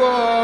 को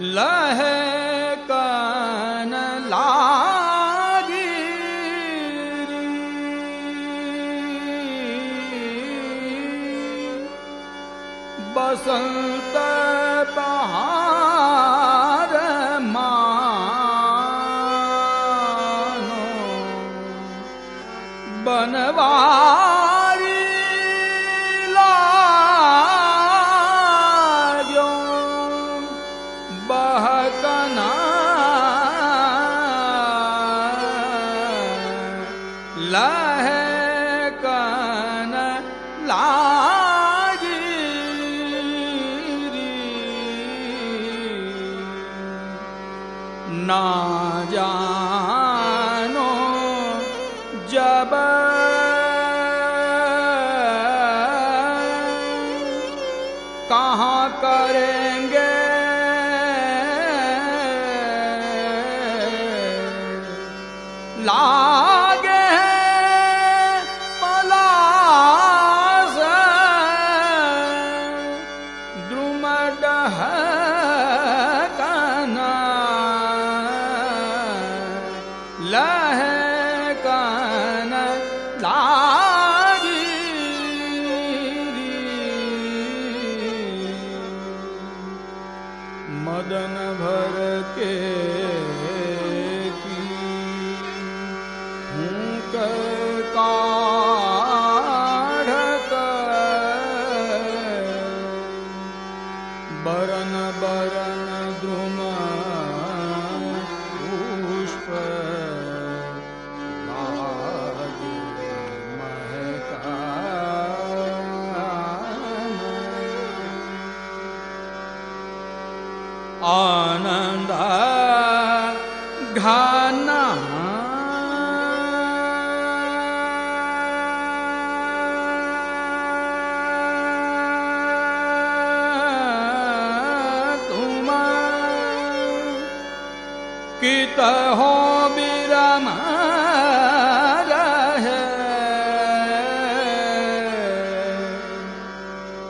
La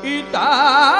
इता को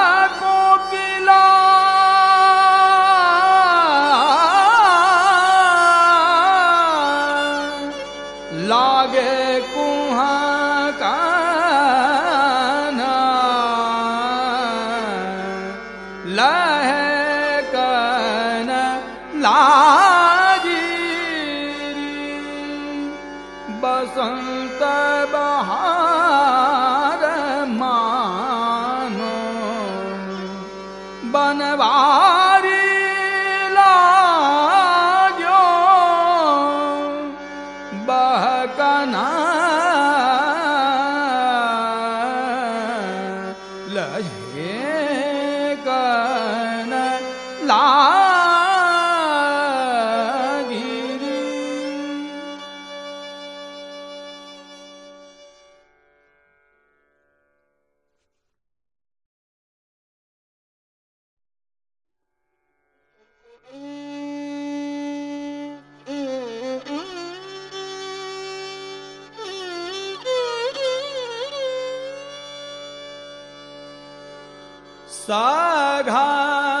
घा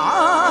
ஆ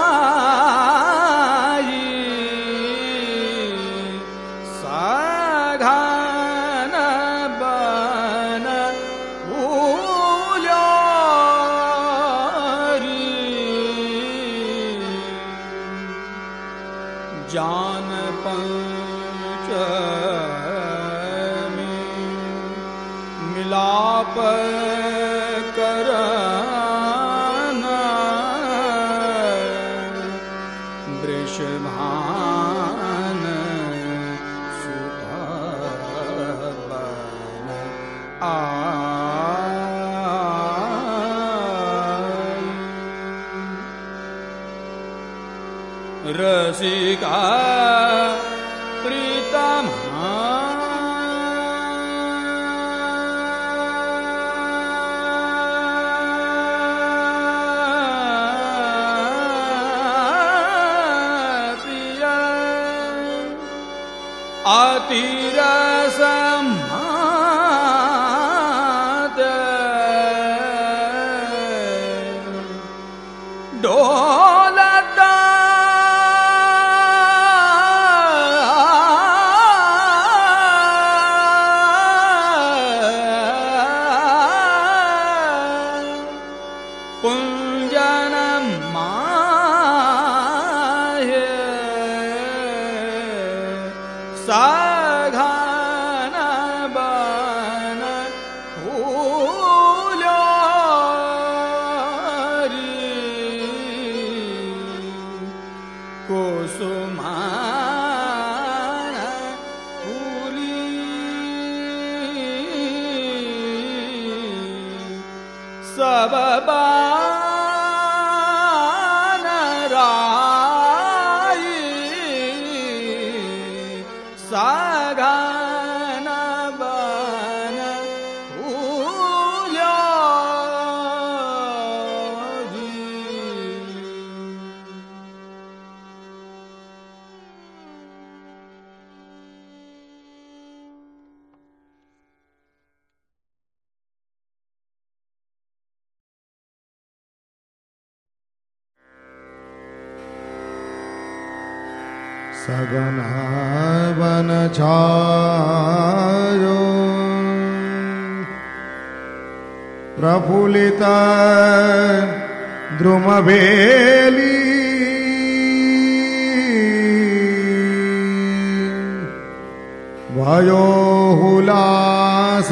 छायो प्रफुल्लित द्रुमबेली। भयो हुलास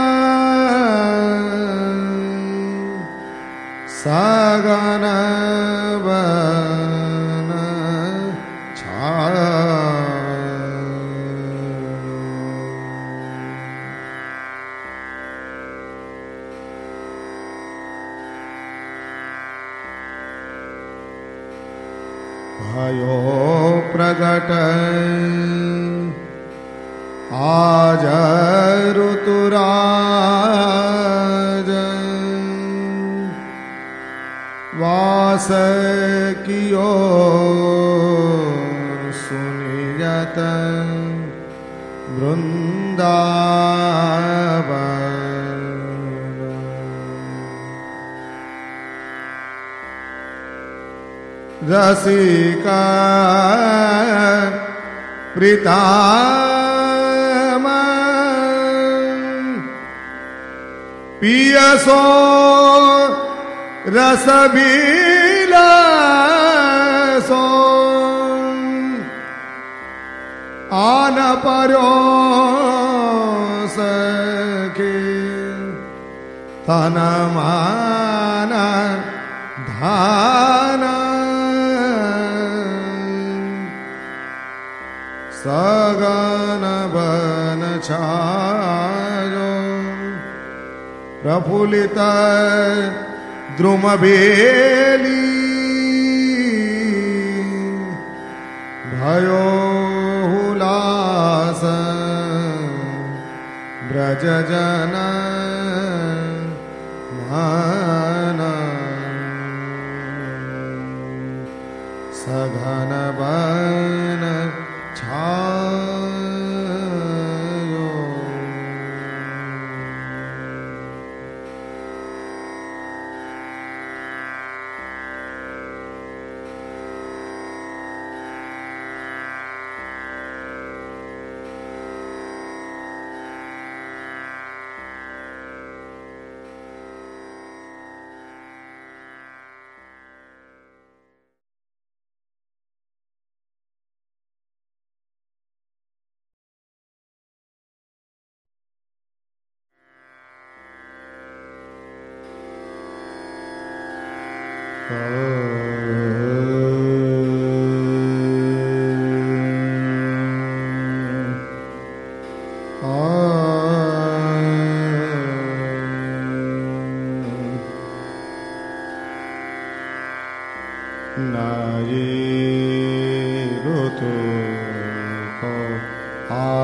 सगनवन छयो प्रगट आज ऋतुरा वास कियो सुनियत वृंदा रसिका प्रीताम पियसो रसबीलसो परो सखे तनमान धान। सगनवन छायो प्रफुल्लित द्रुमभे ब्रज Ah.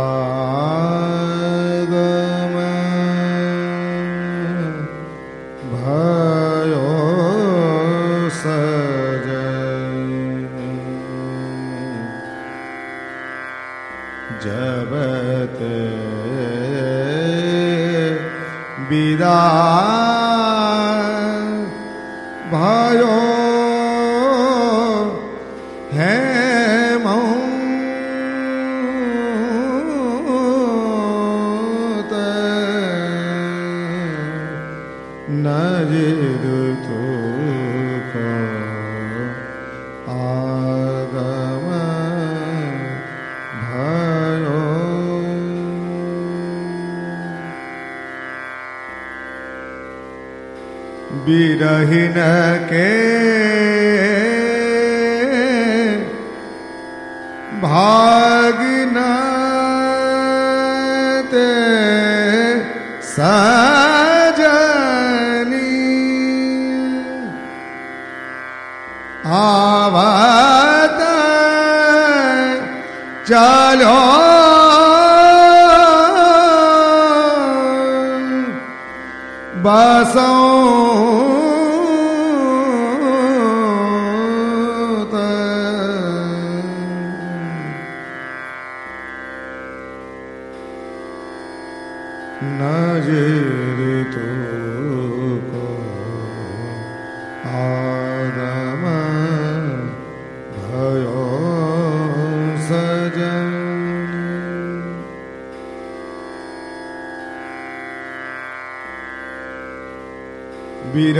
बिरहिन के भागना ते सजनी। आवत चलो। बसों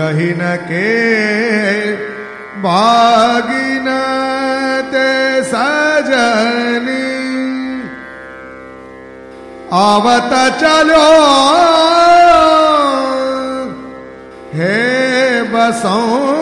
बिरहिन के भागिन ते सजनी। आवत चलो। हे बसंत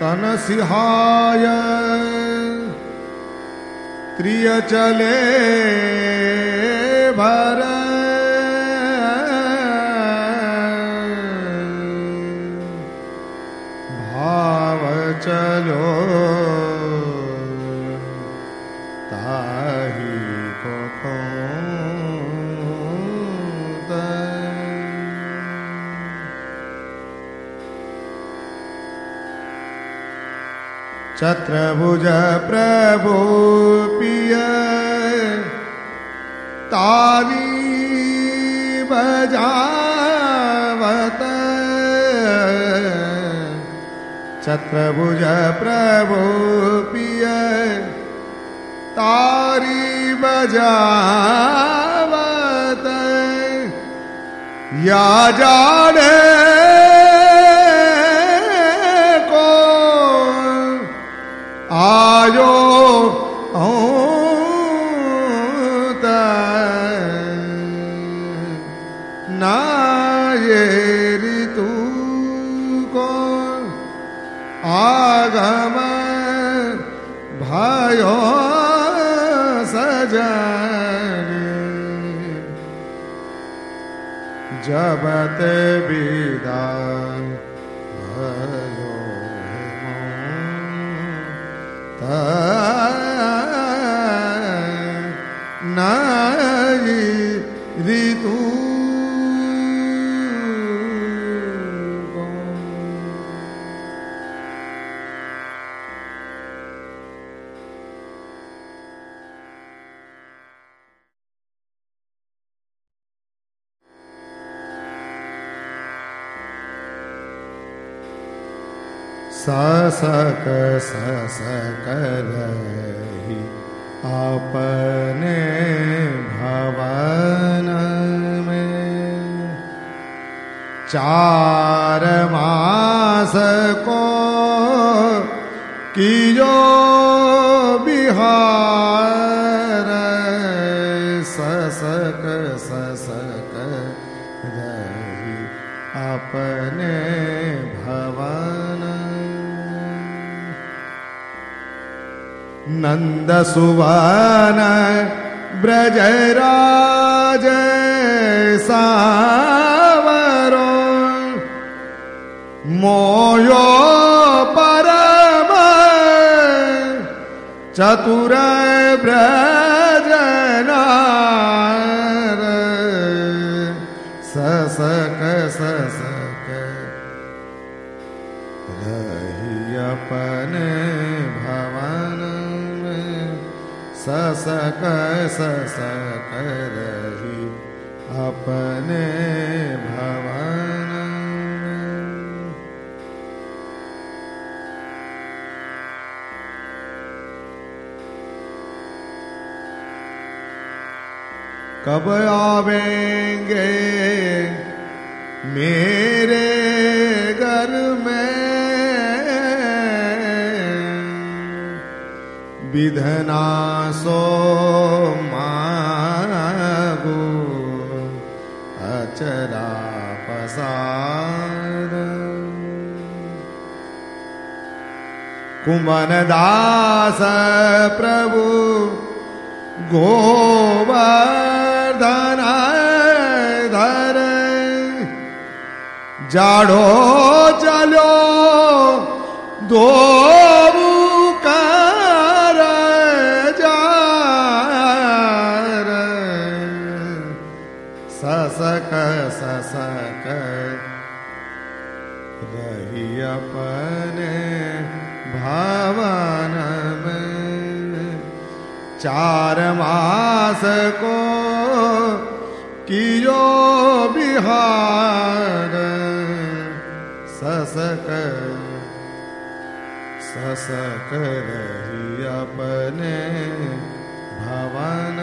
तन सिहाय त्रिय चले चत्रभुज प्रभु पिय। ताली बजावत। चत्रभुज प्रभु पिय। तारी बजावत। या जाने जबत विदा सस कर अपने भवन में चार मास को कियो बिहार नंद सुवन ब्रजराज सावरो मोयो परम चतुर ब्रजनार ससक ससक अपने भवन। कब आवेंगे मेरे विधना सो मागो अचरा पसार। कुमन दास प्रभु गोवर्धन धर जाड़ो चलो दो चार मास को कियो बिहार ससक ससक रही अपने भवन।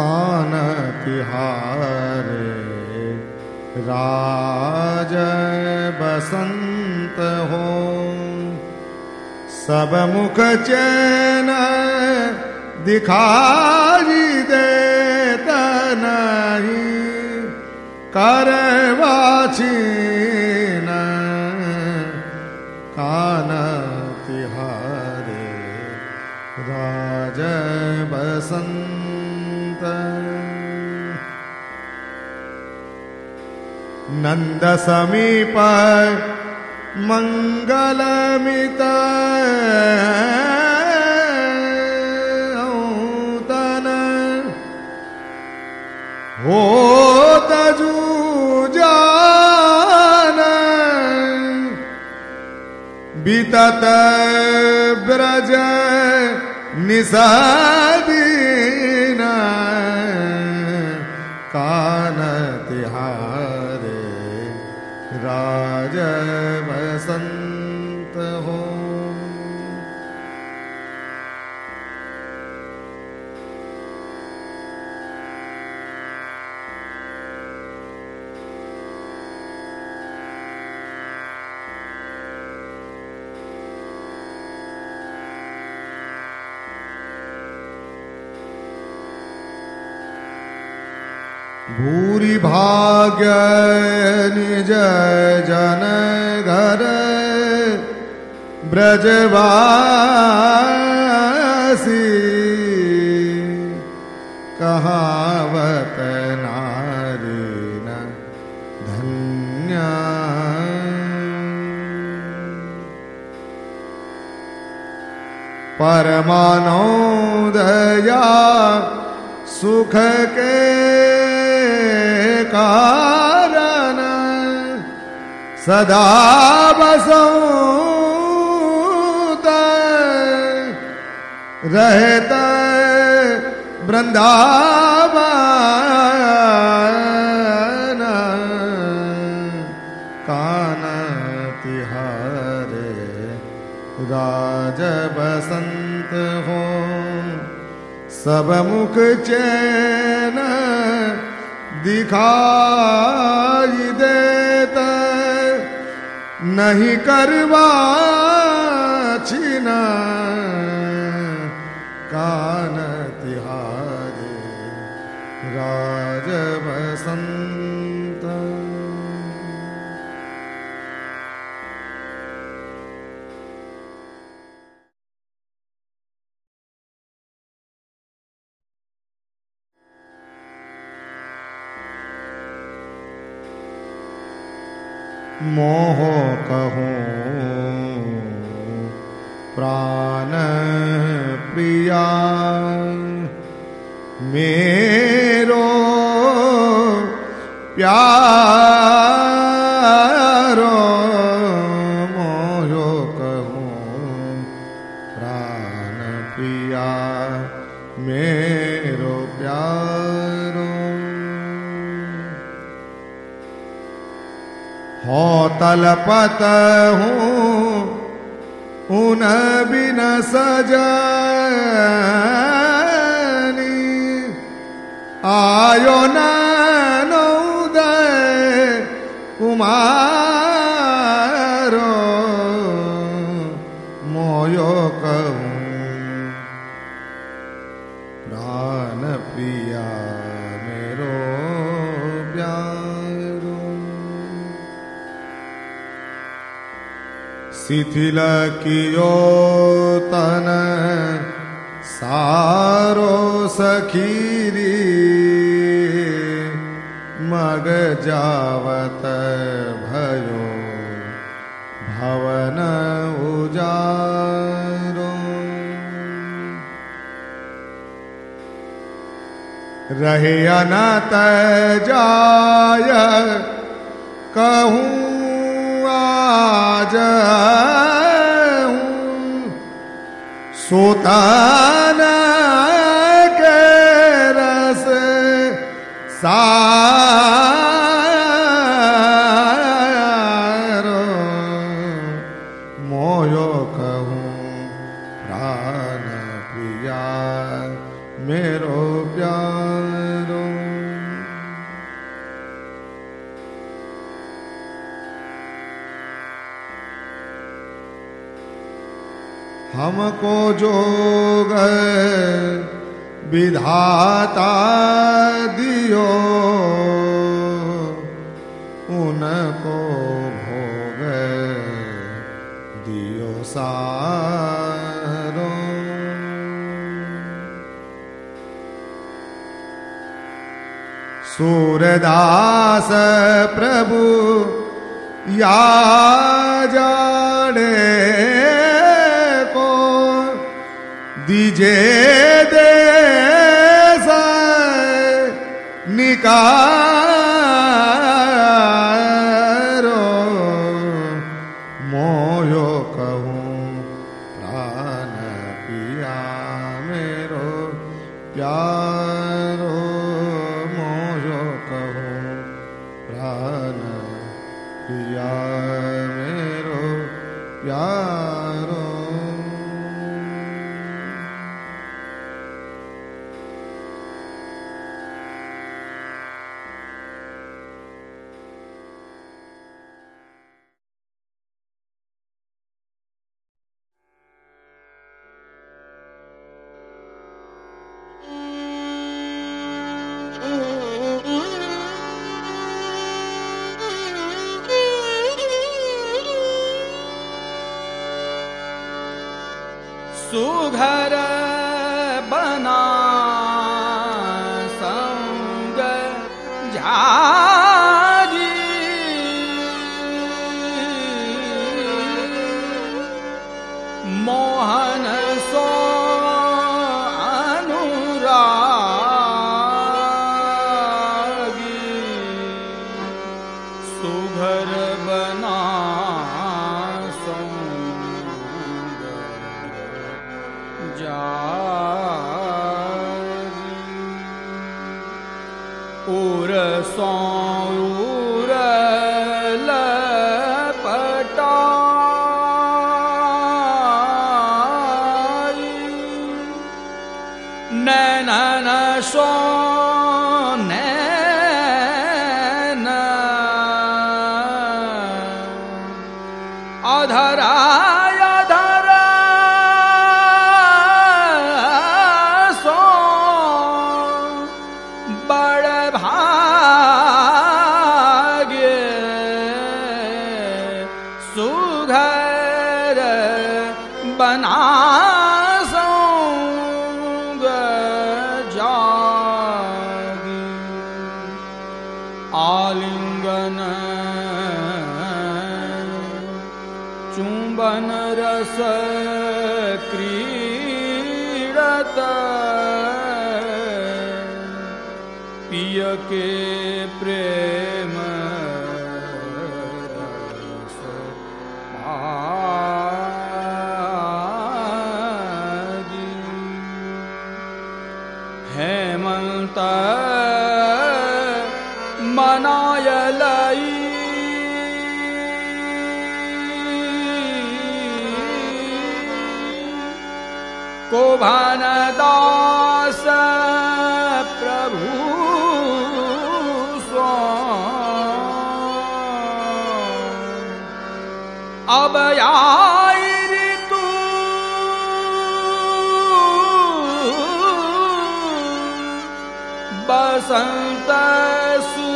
कान तिहारे? राज बसंत हो सब मुख चैन दिखाई देता नहीं। करवाचीन नन्दसमीप मङ्गलमित मङ्गल मितन ओ तन बीत ब्रज निसा भूरि भाग्य निज जन घर ब्रजवासी कहावत नारी न धन्या। परमानोदया सुख के कारण सदा बसों रहत वृंदावन। कान तिहारे राज बसंत हो सब मुख चैन दिखाई देता नहीं करवा मोह कहूँ। प्राण प्रिया मेरो प्यारो तलपत हूँ उन बिना सजानी। आयो नौदय कुमारो शिथिल कियो तन सारो सखीरी, मग जावत भयो भवन उजारो। रहे अनत जाय, कहूँ आज सुतान के रस सारो हमको जोग विधाता दियो उनको भोग दियो सारो। सूरदास प्रभु या जाने दीजे दे निकारो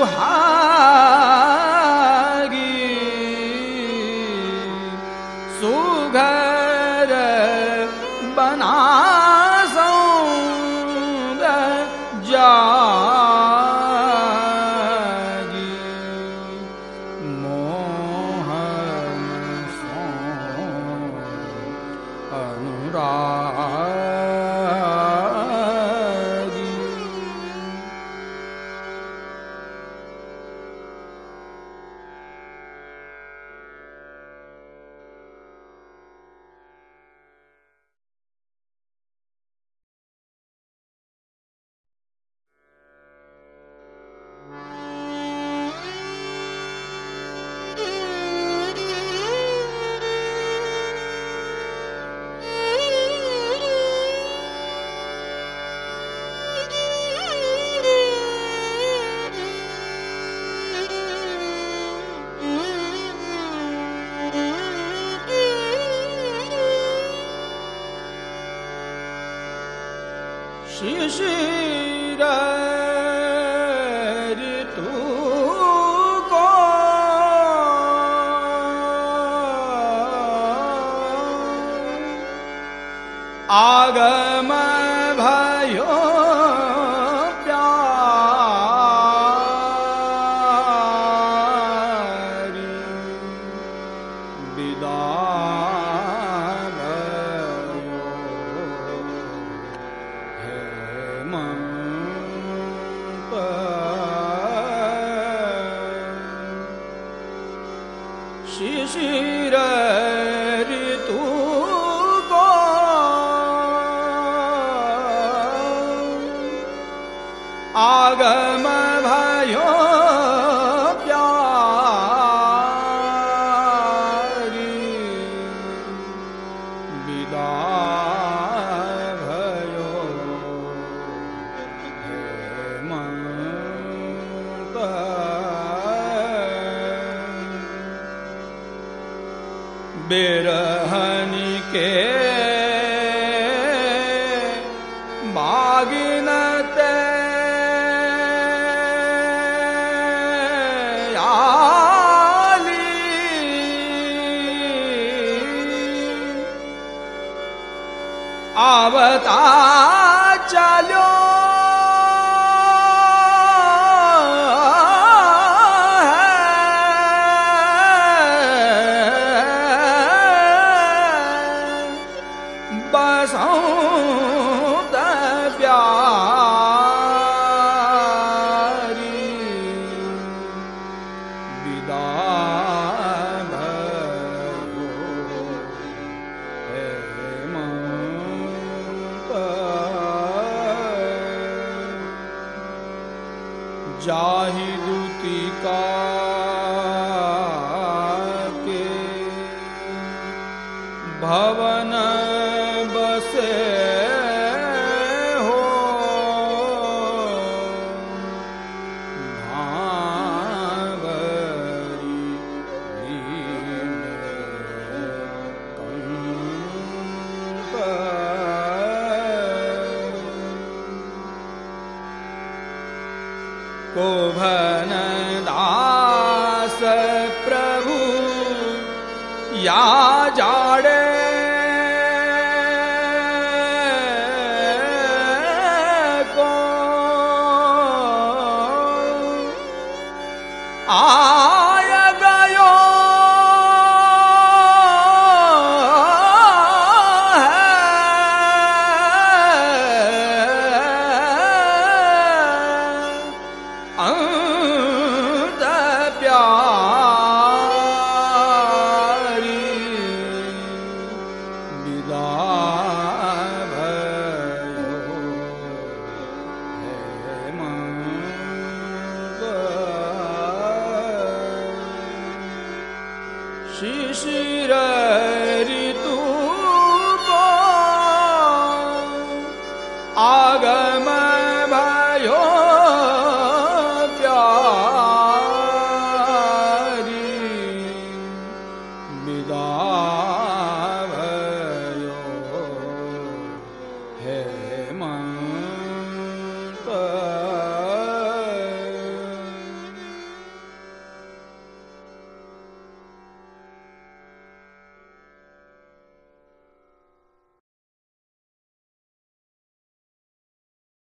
how भवन आवता आय